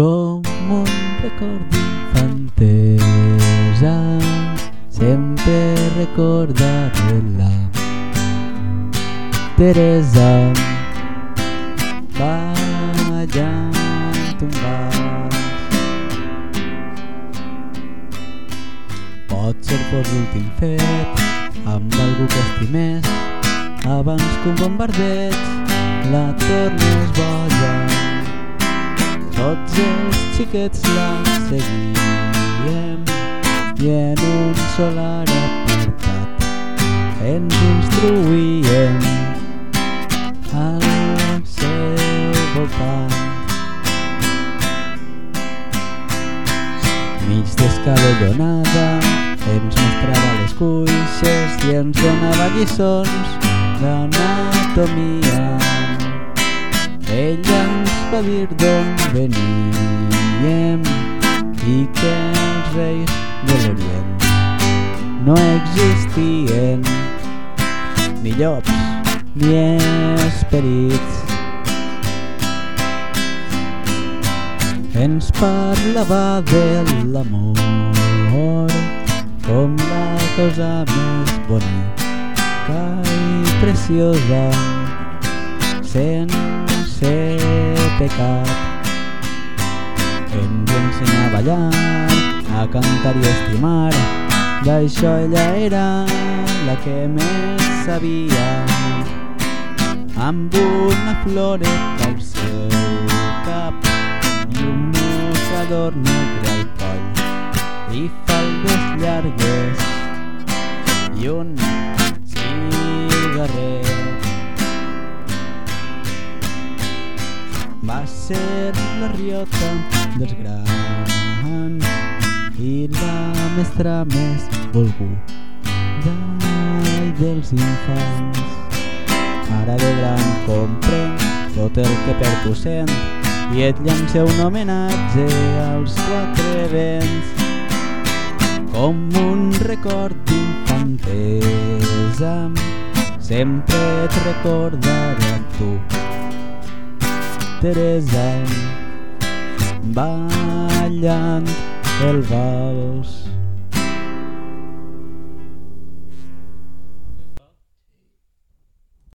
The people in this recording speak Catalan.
Com un record d'infantesa Sempre recordaré la Teresa. Ballant un vals Potser fos l'últim fet amb algú que estimés abans que un bombardeig la tornes boja tots els xiquets la seguíem i en un solar apartat ens instruïem al seu voltant. Mig descabellonada ens mostrava les cuixes i ens donava lliçons d'anatomia. Ella va dir d'on veníem i que els reis de l'Orient no existien ni llops ni esperits. Ens parlava de l'amor com la cosa més bonica i preciosa sense pecat. Ens ensenyava a ballar, a cantar i a estimar, d'això ella era la que més sabia. Amb una floreta al seu cap i un mocador negre al coll i faldes llargues i un cigarret. Ser la riota dels grans i la mestra més volguda i dels infants. Ara de gran comprenc tot el que per tu sent i et llança un homenatge als quatre vents com un record d'infantesa sempre et recordaré a tu Teresa ballant el vals